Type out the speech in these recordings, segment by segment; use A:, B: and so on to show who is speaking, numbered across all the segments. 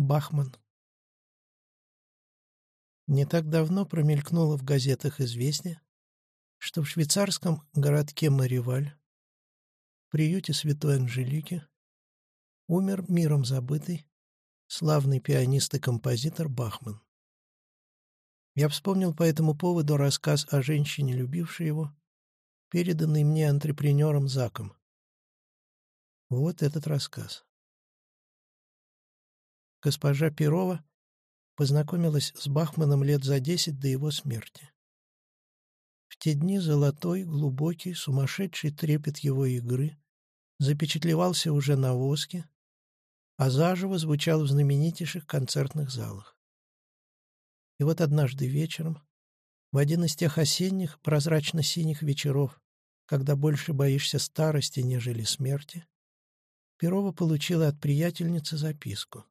A: Бахман. Не так давно промелькнуло в газетах известие, что в швейцарском городке Мариваль, приюте Святой Анжелики, умер миром забытый славный пианист и композитор Бахман. Я вспомнил по этому поводу рассказ о женщине, любившей его, переданный мне антрепренером Заком. Вот этот рассказ. Госпожа Перова познакомилась с Бахманом лет за десять до его смерти. В те дни золотой, глубокий, сумасшедший трепет его игры запечатлевался уже на воске, а заживо звучал в знаменитейших концертных залах. И вот однажды вечером, в один из тех осенних прозрачно-синих вечеров, когда больше боишься старости, нежели смерти, Перова получила от приятельницы записку.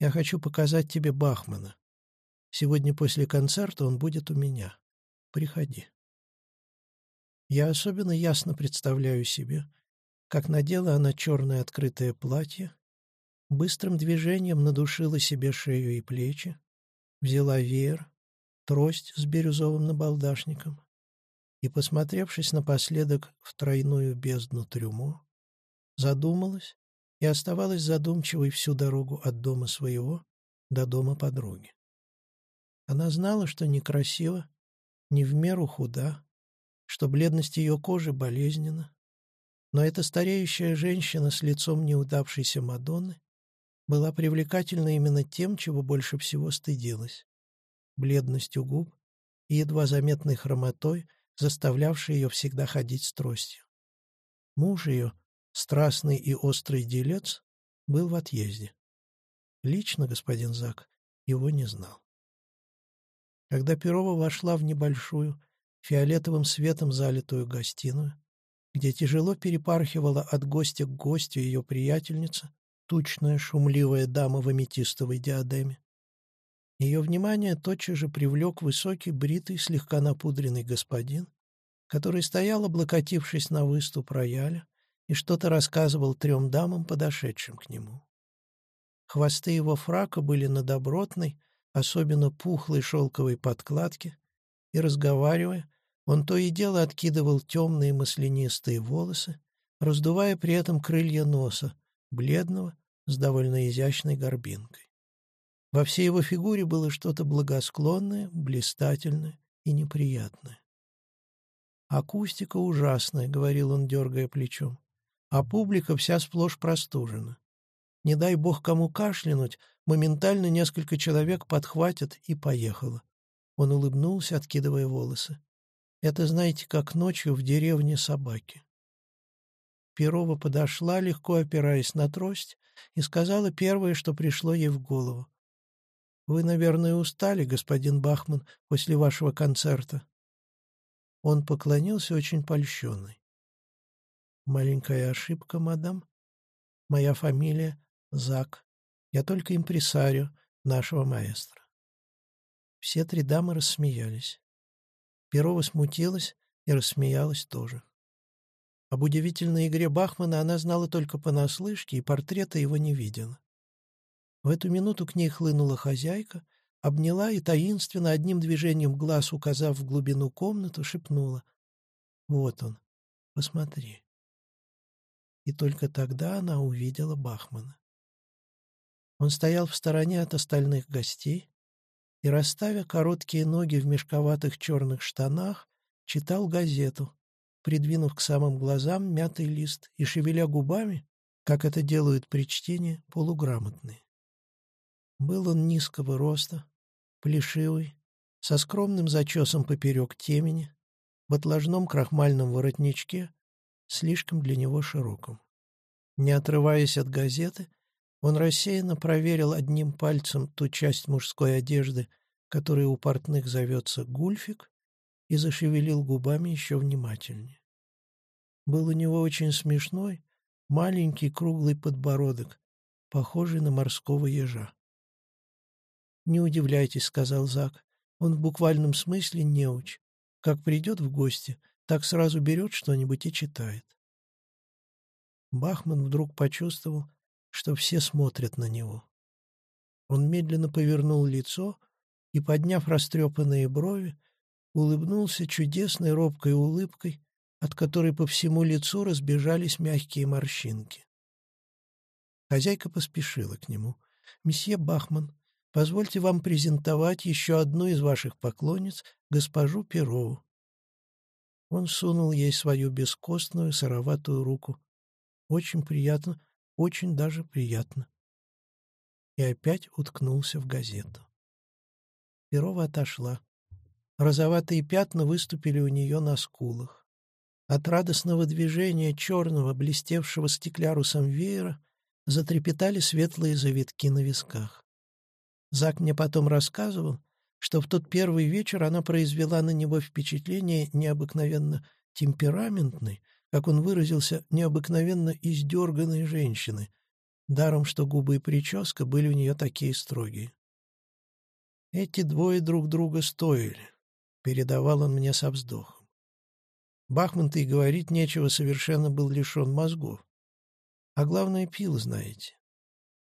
A: Я хочу показать тебе Бахмана. Сегодня после концерта он будет у меня. Приходи. Я особенно ясно представляю себе, как надела она черное открытое платье, быстрым движением надушила себе шею и плечи, взяла веер, трость с бирюзовым набалдашником и, посмотревшись напоследок в тройную бездну трюмо, задумалась и оставалась задумчивой всю дорогу от дома своего до дома подруги. Она знала, что некрасиво, не в меру худа, что бледность ее кожи болезненна, но эта стареющая женщина с лицом неудавшейся Мадонны была привлекательна именно тем, чего больше всего стыдилась — бледностью губ и едва заметной хромотой, заставлявшей ее всегда ходить с тростью. Муж ее, страстный и острый делец, был в отъезде. Лично господин Зак его не знал. Когда Перова вошла в небольшую, фиолетовым светом залитую гостиную, где тяжело перепархивала от гостя к гостю ее приятельница, тучная шумливая дама в аметистовой диадеме. Ее внимание тотчас же привлек высокий, бритый, слегка напудренный господин, который стоял, облокотившись на выступ рояля, и что-то рассказывал трем дамам, подошедшим к нему. Хвосты его фрака были на добротной, особенно пухлой шелковой подкладке, и, разговаривая, он то и дело откидывал темные маслянистые волосы, раздувая при этом крылья носа, бледного, с довольно изящной горбинкой. Во всей его фигуре было что-то благосклонное, блистательное и неприятное. «Акустика ужасная», — говорил он, дергая плечом а публика вся сплошь простужена. Не дай бог кому кашлянуть, моментально несколько человек подхватят и поехало. Он улыбнулся, откидывая волосы. Это, знаете, как ночью в деревне собаки. Перова подошла, легко опираясь на трость, и сказала первое, что пришло ей в голову. «Вы, наверное, устали, господин Бахман, после вашего концерта». Он поклонился очень польщенный. «Маленькая ошибка, мадам. Моя фамилия Зак. Я только импресарио нашего маэстро». Все три дамы рассмеялись. Перова смутилась и рассмеялась тоже. Об удивительной игре Бахмана она знала только понаслышке и портрета его не видела. В эту минуту к ней хлынула хозяйка, обняла и таинственно одним движением глаз, указав в глубину комнату, шепнула «Вот он, посмотри» и только тогда она увидела Бахмана. Он стоял в стороне от остальных гостей и, расставя короткие ноги в мешковатых черных штанах, читал газету, придвинув к самым глазам мятый лист и шевеля губами, как это делают при чтении полуграмотные. Был он низкого роста, плешивый, со скромным зачесом поперек темени, в отложном крахмальном воротничке слишком для него широком. Не отрываясь от газеты, он рассеянно проверил одним пальцем ту часть мужской одежды, которая у портных зовется гульфик, и зашевелил губами еще внимательнее. Был у него очень смешной, маленький круглый подбородок, похожий на морского ежа. «Не удивляйтесь», — сказал Зак, — «он в буквальном смысле неуч. Как придет в гости, так сразу берет что-нибудь и читает. Бахман вдруг почувствовал, что все смотрят на него. Он медленно повернул лицо и, подняв растрепанные брови, улыбнулся чудесной робкой улыбкой, от которой по всему лицу разбежались мягкие морщинки. Хозяйка поспешила к нему. «Месье Бахман, позвольте вам презентовать еще одну из ваших поклонниц, госпожу Перову». Он сунул ей свою бескостную сыроватую руку. «Очень приятно, очень даже приятно». И опять уткнулся в газету. Перова отошла. Розоватые пятна выступили у нее на скулах. От радостного движения черного, блестевшего стеклярусом веера, затрепетали светлые завитки на висках. Зак мне потом рассказывал, что в тот первый вечер она произвела на него впечатление необыкновенно темпераментной, как он выразился, необыкновенно издерганной женщины, даром что губы и прическа были у нее такие строгие. Эти двое друг друга стоили передавал он мне со вздохом. Бахман-то и говорить нечего, совершенно был лишен мозгов. А главное, пил, знаете.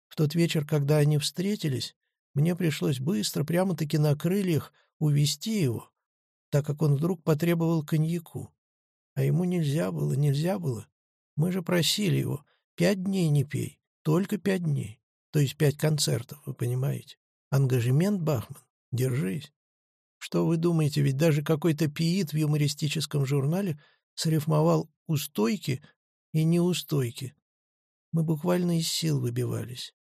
A: В тот вечер, когда они встретились, мне пришлось быстро, прямо-таки на крыльях, увести его, так как он вдруг потребовал коньяку. А ему нельзя было, нельзя было. Мы же просили его, пять дней не пей, только пять дней. То есть пять концертов, вы понимаете. Ангажемент, Бахман, держись. Что вы думаете, ведь даже какой-то пиит в юмористическом журнале срифмовал «устойки» и «неустойки». Мы буквально из сил выбивались.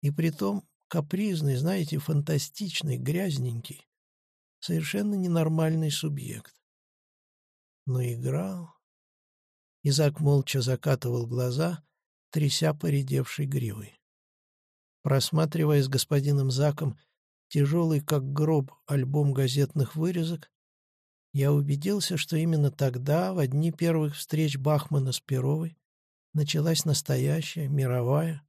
A: И притом капризный, знаете, фантастичный, грязненький, совершенно ненормальный субъект. Но играл. Изак молча закатывал глаза, тряся поредевшей гривой. Просматривая с господином Заком тяжелый как гроб альбом газетных вырезок, я убедился, что именно тогда, в одни первых встреч Бахмана с Перовой, началась настоящая, мировая,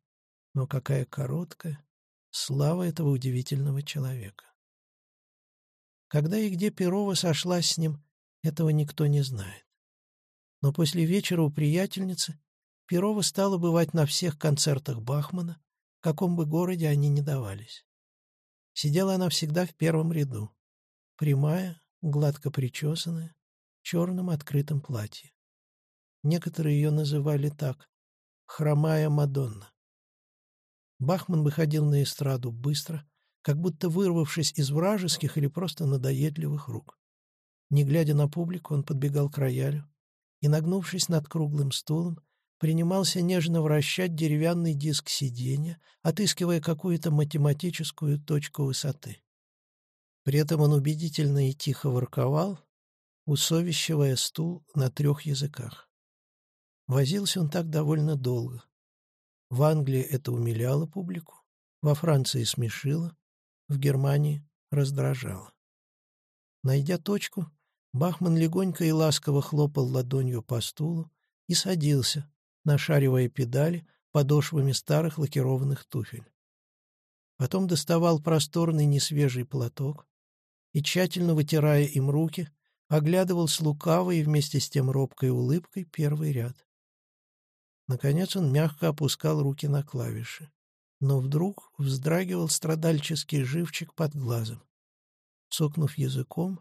A: но какая короткая, слава этого удивительного человека. Когда и где Перова сошлась с ним, этого никто не знает. Но после вечера у приятельницы Перова стала бывать на всех концертах Бахмана, в каком бы городе они ни давались. Сидела она всегда в первом ряду. Прямая, гладко причесанная, в черном открытом платье. Некоторые ее называли так — «хромая Мадонна». Бахман выходил на эстраду быстро, как будто вырвавшись из вражеских или просто надоедливых рук. Не глядя на публику, он подбегал к роялю и, нагнувшись над круглым стулом, принимался нежно вращать деревянный диск сиденья, отыскивая какую-то математическую точку высоты. При этом он убедительно и тихо ворковал, усовещивая стул на трех языках. Возился он так довольно долго. В Англии это умиляло публику, во Франции смешило, в Германии раздражало. Найдя точку, Бахман легонько и ласково хлопал ладонью по стулу и садился, нашаривая педали подошвами старых лакированных туфель. Потом доставал просторный несвежий платок и, тщательно вытирая им руки, оглядывал с лукавой и вместе с тем робкой улыбкой первый ряд. Наконец он мягко опускал руки на клавиши, но вдруг вздрагивал страдальческий живчик под глазом. Цокнув языком,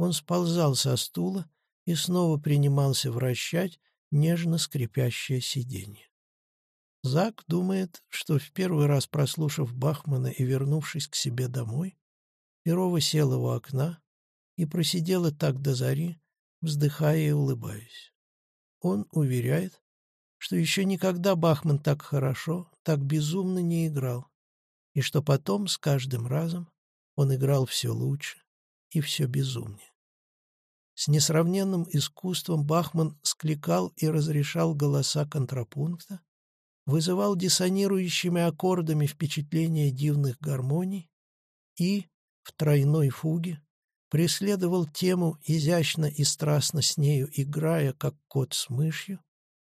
A: он сползал со стула и снова принимался вращать нежно скрипящее сиденье. Зак думает, что в первый раз прослушав Бахмана и вернувшись к себе домой, Перова села у окна и просидела так до зари, вздыхая и улыбаясь. Он уверяет, что еще никогда Бахман так хорошо, так безумно не играл, и что потом, с каждым разом, он играл все лучше и все безумнее. С несравненным искусством Бахман скликал и разрешал голоса контрапункта, вызывал диссонирующими аккордами впечатление дивных гармоний и, в тройной фуге, преследовал тему, изящно и страстно с нею играя, как кот с мышью,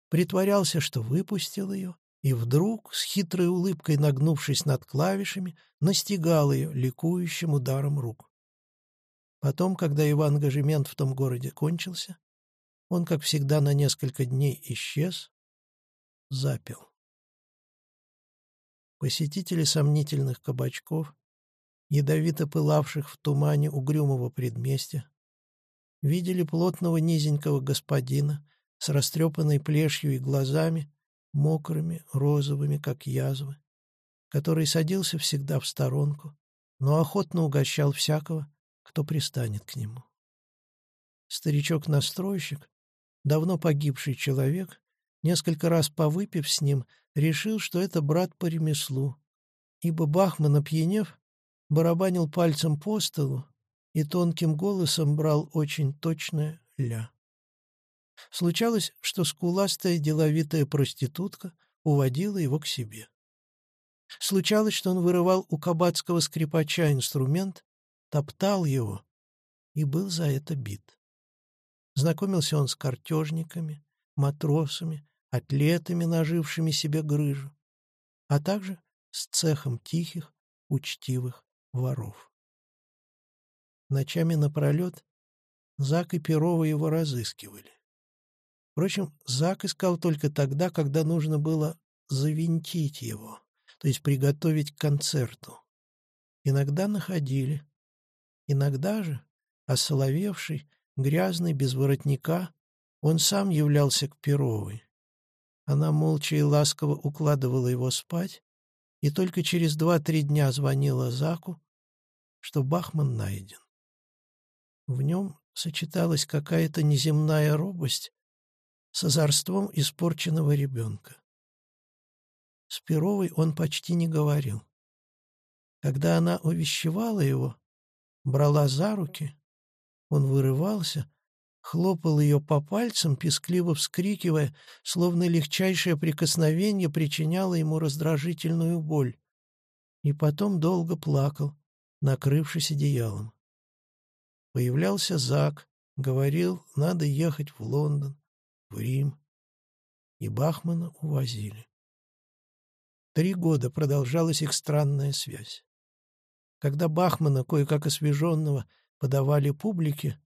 A: притворялся, что выпустил ее, и вдруг, с хитрой улыбкой нагнувшись над клавишами, настигал ее ликующим ударом рук. Потом, когда его ангажемент в том городе кончился, он, как всегда, на несколько дней исчез, запил. посетители сомнительных кабачков, ядовито пылавших в тумане угрюмого предместья, видели плотного низенького господина с растрепанной плешью и глазами, мокрыми, розовыми, как язвы, который садился всегда в сторонку, но охотно угощал всякого, кто пристанет к нему. Старичок-настройщик, давно погибший человек, несколько раз повыпив с ним, решил, что это брат по ремеслу, ибо Бахман, опьянев, барабанил пальцем по столу и тонким голосом брал очень точное «ля». Случалось, что скуластая деловитая проститутка уводила его к себе. Случалось, что он вырывал у кабацкого скрипача инструмент, топтал его и был за это бит. Знакомился он с картежниками, матросами, атлетами, нажившими себе грыжу, а также с цехом тихих, учтивых воров. Ночами напролет Зак и Перова его разыскивали. Впрочем, Зак искал только тогда, когда нужно было завинтить его, то есть приготовить к концерту. Иногда находили. Иногда же, осоловевший, грязный, без воротника, он сам являлся к Перовой. Она молча и ласково укладывала его спать, и только через два-три дня звонила Заку, что Бахман найден. В нем сочеталась какая-то неземная робость с озорством испорченного ребенка. С Перовой он почти не говорил. Когда она увещевала его, брала за руки, он вырывался, хлопал ее по пальцам, пескливо вскрикивая, словно легчайшее прикосновение причиняло ему раздражительную боль, и потом долго плакал, накрывшись одеялом. Появлялся Зак, говорил, надо ехать в Лондон, в Рим, и Бахмана увозили. Три года продолжалась их странная связь. Когда Бахмана, кое-как освеженного, подавали публике,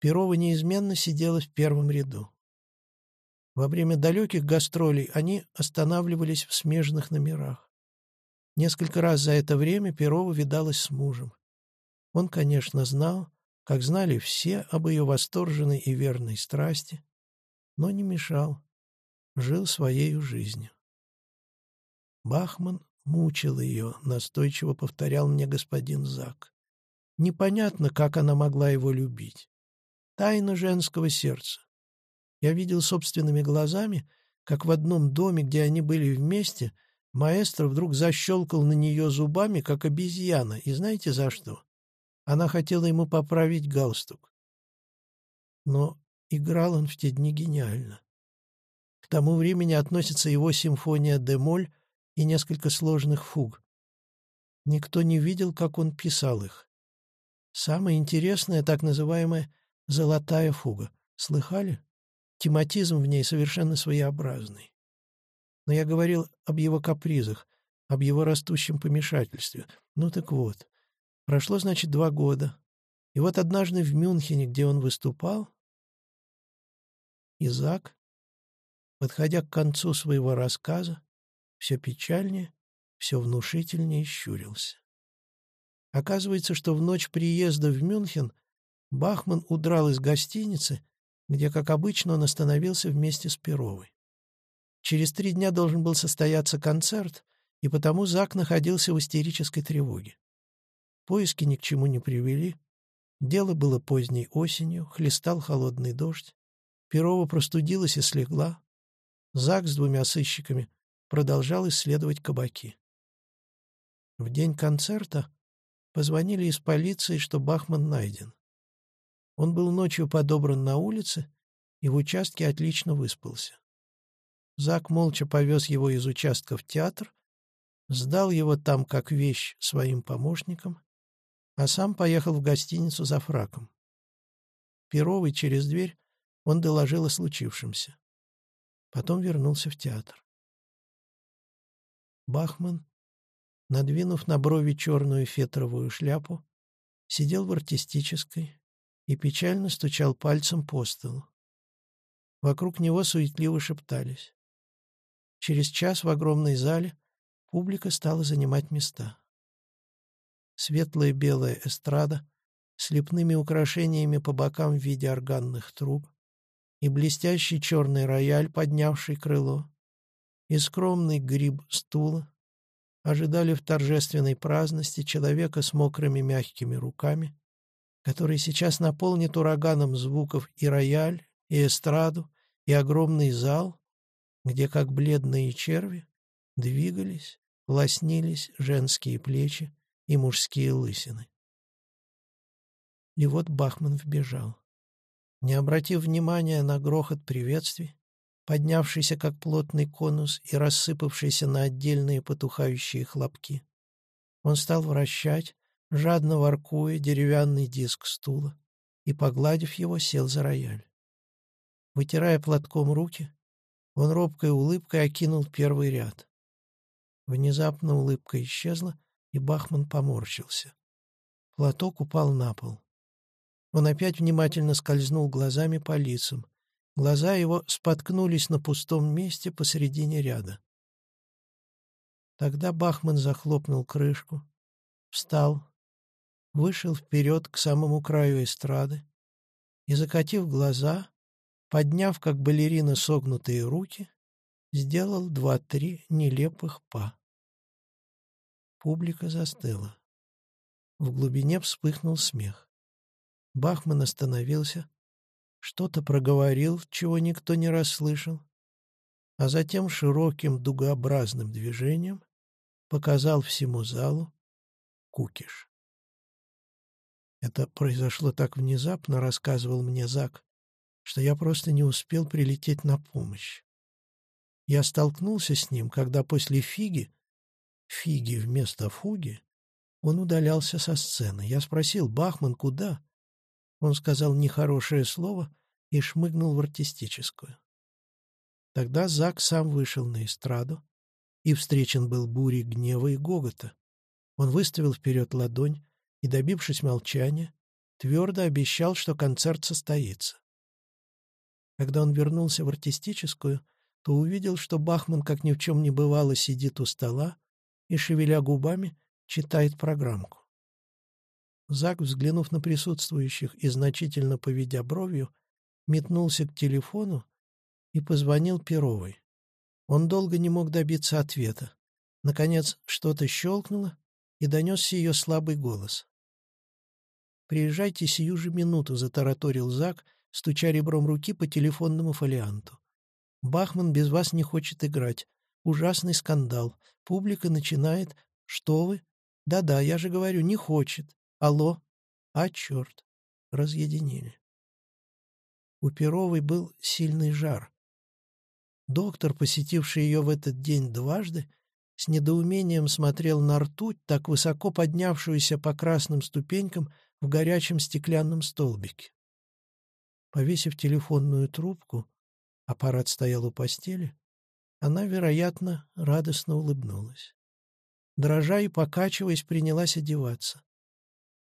A: Перова неизменно сидела в первом ряду. Во время далеких гастролей они останавливались в смежных номерах. Несколько раз за это время Перова видалась с мужем. Он, конечно, знал, как знали все об ее восторженной и верной страсти, но не мешал, жил своей жизнью. Бахман мучил ее, настойчиво повторял мне господин Зак. Непонятно, как она могла его любить. Тайна женского сердца. Я видел собственными глазами, как в одном доме, где они были вместе, маэстро вдруг защелкал на нее зубами, как обезьяна, и знаете за что? Она хотела ему поправить галстук. Но играл он в те дни гениально. К тому времени относится его симфония «Демоль» и несколько сложных фуг. Никто не видел, как он писал их. Самое интересное — так называемая «золотая фуга». Слыхали? Тематизм в ней совершенно своеобразный. Но я говорил об его капризах, об его растущем помешательстве. Ну так вот, прошло, значит, два года. И вот однажды в Мюнхене, где он выступал, Изак, подходя к концу своего рассказа, все печальнее, все внушительнее щурился. Оказывается, что в ночь приезда в Мюнхен Бахман удрал из гостиницы, где, как обычно, он остановился вместе с Перовой. Через три дня должен был состояться концерт, и потому Зак находился в истерической тревоге. Поиски ни к чему не привели. Дело было поздней осенью, хлестал холодный дождь. Перова простудилась и слегла. Зак с двумя сыщиками продолжал исследовать кабаки. В день концерта позвонили из полиции, что Бахман найден. Он был ночью подобран на улице и в участке отлично выспался. Зак молча повез его из участка в театр, сдал его там как вещь своим помощникам, а сам поехал в гостиницу за фраком. Перовый через дверь он доложил о случившемся. Потом вернулся в театр. Бахман, надвинув на брови черную фетровую шляпу, сидел в артистической и печально стучал пальцем по столу. Вокруг него суетливо шептались. Через час в огромной зале Публика стала занимать места. Светлая белая эстрада с лепными украшениями по бокам в виде органных труб и блестящий черный рояль, поднявший крыло, и скромный гриб стула ожидали в торжественной праздности человека с мокрыми мягкими руками, который сейчас наполнит ураганом звуков и рояль, и эстраду, и огромный зал, где, как бледные черви, двигались, лоснились женские плечи и мужские лысины. И вот Бахман вбежал. Не обратив внимания на грохот приветствий, поднявшийся как плотный конус и рассыпавшийся на отдельные потухающие хлопки, он стал вращать, жадно воркуя деревянный диск стула, и, погладив его, сел за рояль. Вытирая платком руки, он робкой улыбкой окинул первый ряд. Внезапно улыбка исчезла, и Бахман поморщился. Платок упал на пол. Он опять внимательно скользнул глазами по лицам. Глаза его споткнулись на пустом месте посредине ряда. Тогда Бахман захлопнул крышку, встал, вышел вперед к самому краю эстрады и, закатив глаза, подняв, как балерина, согнутые руки, сделал два-три нелепых па. Публика застыла. В глубине вспыхнул смех. Бахман остановился, что-то проговорил, чего никто не расслышал, а затем широким дугообразным движением показал всему залу кукиш. Это произошло так внезапно, рассказывал мне Зак, что я просто не успел прилететь на помощь. Я столкнулся с ним, когда после фиги, фиги вместо фуги, он удалялся со сцены. Я спросил, «Бахман, куда?» Он сказал нехорошее слово и шмыгнул в артистическую. Тогда Зак сам вышел на эстраду и встречен был бурей гнева и гогота. Он выставил вперед ладонь и, добившись молчания, твердо обещал, что концерт состоится. Когда он вернулся в артистическую, то увидел, что Бахман, как ни в чем не бывало, сидит у стола и, шевеля губами, читает программку. Зак, взглянув на присутствующих и значительно поведя бровью, метнулся к телефону и позвонил Перовой. Он долго не мог добиться ответа. Наконец, что-то щелкнуло, и донесся ее слабый голос. «Приезжайте сию же минуту», — затараторил Зак, стуча ребром руки по телефонному фолианту. «Бахман без вас не хочет играть. Ужасный скандал. Публика начинает... Что вы? Да-да, я же говорю, не хочет. Алло? А, черт. Разъединили. У Перовой был сильный жар. Доктор, посетивший ее в этот день дважды, с недоумением смотрел на ртуть, так высоко поднявшуюся по красным ступенькам в горячем стеклянном столбике. Повесив телефонную трубку, аппарат стоял у постели, она, вероятно, радостно улыбнулась. Дрожа и покачиваясь, принялась одеваться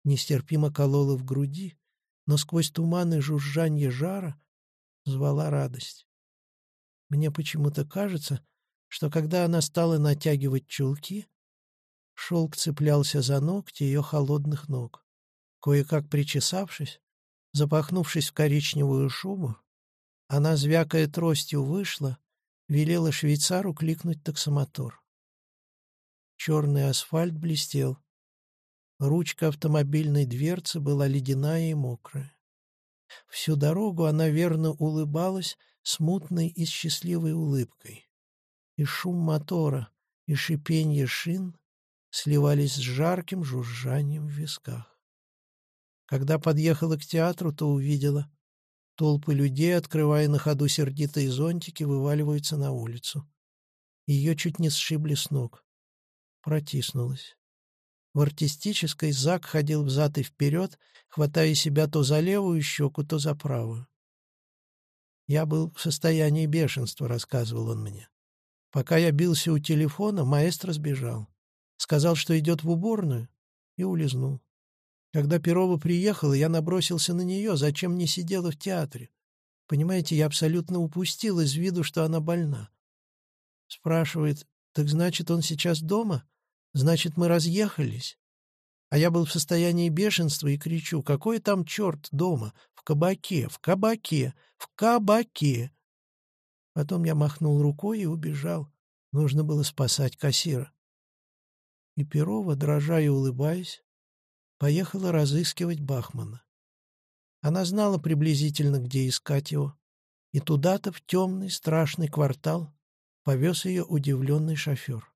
A: нестерпимо колола в груди, но сквозь туман и жужжанье жара звала радость. Мне почему-то кажется, что когда она стала натягивать чулки, шелк цеплялся за ногти ее холодных ног. Кое-как причесавшись, запахнувшись в коричневую шубу, она, звякая тростью, вышла, велела швейцару кликнуть таксомотор. Черный асфальт блестел, Ручка автомобильной дверцы была ледяная и мокрая. Всю дорогу она верно улыбалась смутной и счастливой улыбкой. И шум мотора, и шипенье шин сливались с жарким жужжанием в висках. Когда подъехала к театру, то увидела. Толпы людей, открывая на ходу сердитые зонтики, вываливаются на улицу. Ее чуть не сшибли с ног. Протиснулась. В артистической Зак ходил взад и вперед, хватая себя то за левую щеку, то за правую. «Я был в состоянии бешенства», — рассказывал он мне. «Пока я бился у телефона, маэстро сбежал. Сказал, что идет в уборную, и улизнул. Когда Перова приехала, я набросился на нее, зачем не сидела в театре. Понимаете, я абсолютно упустил из виду, что она больна. Спрашивает, Так значит, он сейчас дома? Значит, мы разъехались? А я был в состоянии бешенства и кричу, какой там черт дома? В кабаке, в кабаке, в кабаке. Потом я махнул рукой и убежал. Нужно было спасать кассира. И Перова, дрожа и улыбаясь, поехала разыскивать Бахмана. Она знала приблизительно, где искать его, и туда-то, в темный, страшный квартал, повез ее удивленный шофер.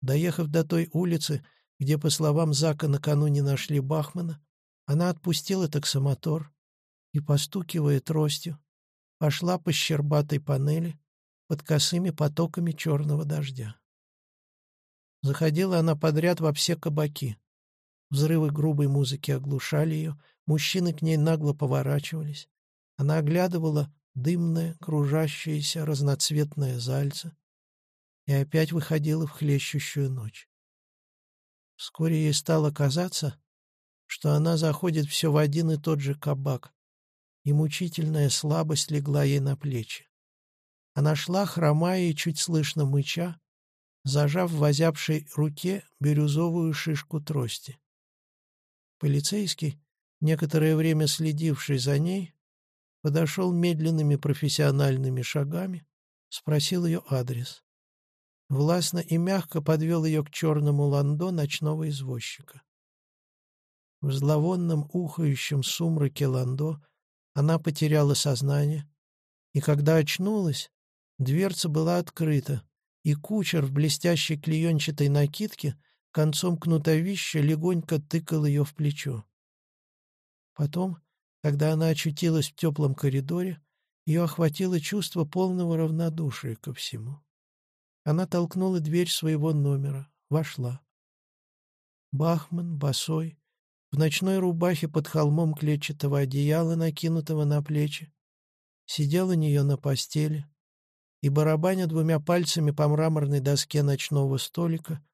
A: Доехав до той улицы, где, по словам Зака, накануне нашли Бахмана, она отпустила таксомотор и, постукивая тростью, пошла по щербатой панели под косыми потоками черного дождя. Заходила она подряд во все кабаки. Взрывы грубой музыки оглушали ее, мужчины к ней нагло поворачивались. Она оглядывала дымное, кружащееся, разноцветное зальце и опять выходила в хлещущую ночь. Вскоре ей стало казаться, что она заходит все в один и тот же кабак, и мучительная слабость легла ей на плечи. Она шла, хромая и чуть слышно мыча, зажав в озябшей руке бирюзовую шишку трости. Полицейский, некоторое время следивший за ней, подошел медленными профессиональными шагами, спросил ее адрес. Властно и мягко подвел ее к черному ландо ночного извозчика. В зловонном ухающем сумраке ландо она потеряла сознание, и когда очнулась, дверца была открыта, и кучер в блестящей клеенчатой накидке концом кнутовища легонько тыкал ее в плечо. Потом, когда она очутилась в теплом коридоре, ее охватило чувство полного равнодушия ко всему. Она толкнула дверь своего номера, вошла. Бахман, босой, в ночной рубахе под холмом клетчатого одеяла, накинутого на плечи, сидел у нее на постели и, барабаня двумя пальцами по мраморной доске ночного столика,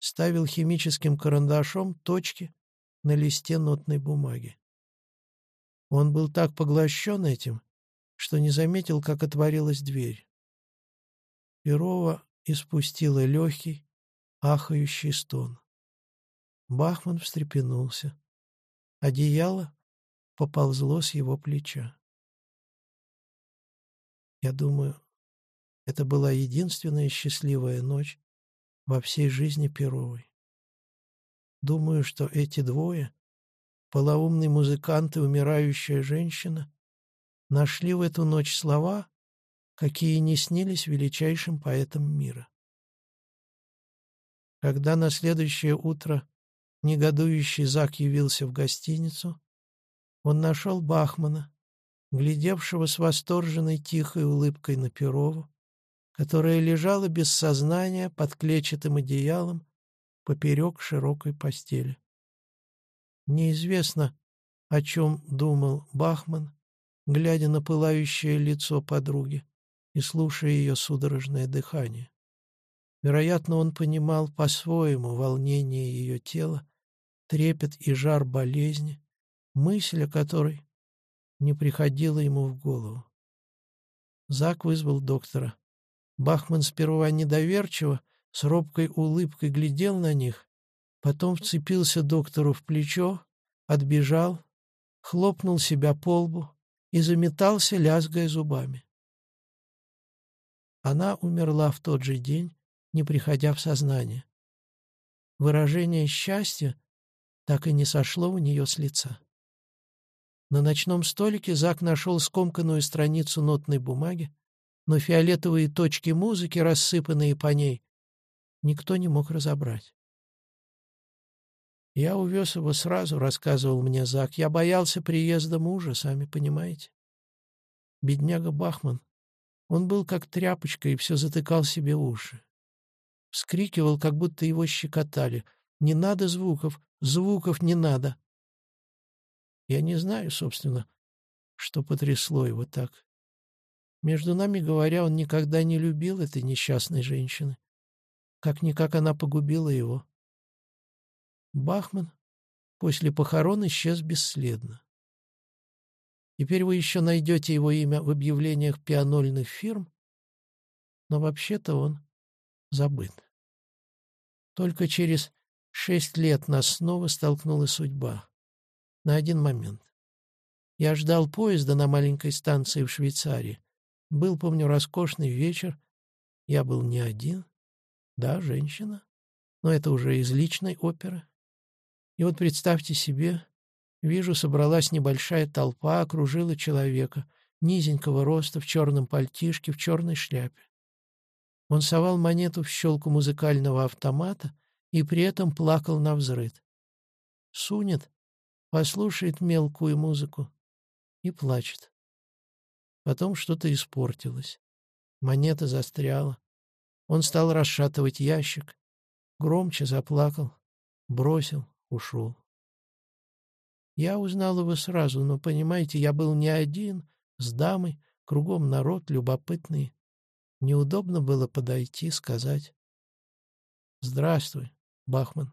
A: ставил химическим карандашом точки на листе нотной бумаги. Он был так поглощен этим, что не заметил, как отворилась дверь. Перова испустила легкий, ахающий стон. Бахман встрепенулся. Одеяло поползло с его плеча. Я думаю, это была единственная счастливая ночь во всей жизни Перовой. Думаю, что эти двое, полоумный музыкант и умирающая женщина, нашли в эту ночь слова, какие не снились величайшим поэтам мира. Когда на следующее утро негодующий Зак явился в гостиницу, он нашел Бахмана, глядевшего с восторженной тихой улыбкой на Перову, которая лежала без сознания под клетчатым одеялом поперек широкой постели. Неизвестно, о чем думал Бахман, глядя на пылающее лицо подруги и слушая ее судорожное дыхание. Вероятно, он понимал по-своему волнение ее тела, трепет и жар болезни, мысль о которой не приходила ему в голову. Зак вызвал доктора. Бахман сперва недоверчиво, с робкой улыбкой глядел на них, потом вцепился доктору в плечо, отбежал, хлопнул себя по лбу и заметался, лязгая зубами. Она умерла в тот же день, не приходя в сознание. Выражение счастья так и не сошло у нее с лица. На ночном столике Зак нашел скомканную страницу нотной бумаги, но фиолетовые точки музыки, рассыпанные по ней, никто не мог разобрать. «Я увез его сразу», — рассказывал мне Зак. «Я боялся приезда мужа, сами понимаете. Бедняга Бахман он был как тряпочка и все затыкал себе уши. Вскрикивал, как будто его щекотали. «Не надо звуков! Звуков не надо!» Я не знаю, собственно, что потрясло его так. Между нами говоря, он никогда не любил этой несчастной женщины. Как-никак она погубила его. Бахман после похорон исчез бесследно. Теперь вы еще найдете его имя в объявлениях пианольных фирм, но вообще-то он забыт. Только через шесть лет нас снова столкнула судьба. На один момент. Я ждал поезда на маленькой станции в Швейцарии. Был, помню, роскошный вечер. Я был не один. Да, женщина. Но это уже из личной оперы. И вот представьте себе, вижу, собралась небольшая толпа, окружила человека, низенького роста, в черном пальтишке, в черной шляпе. Он совал монету в щелку музыкального автомата и при этом плакал на взрыд. Сунет, послушает мелкую музыку и плачет. Потом что-то испортилось. Монета застряла. Он стал расшатывать ящик, громче заплакал, бросил, ушел. Я узнал его сразу, но, понимаете, я был не один, с дамой, кругом народ любопытный. Неудобно было подойти, сказать «Здравствуй, Бахман».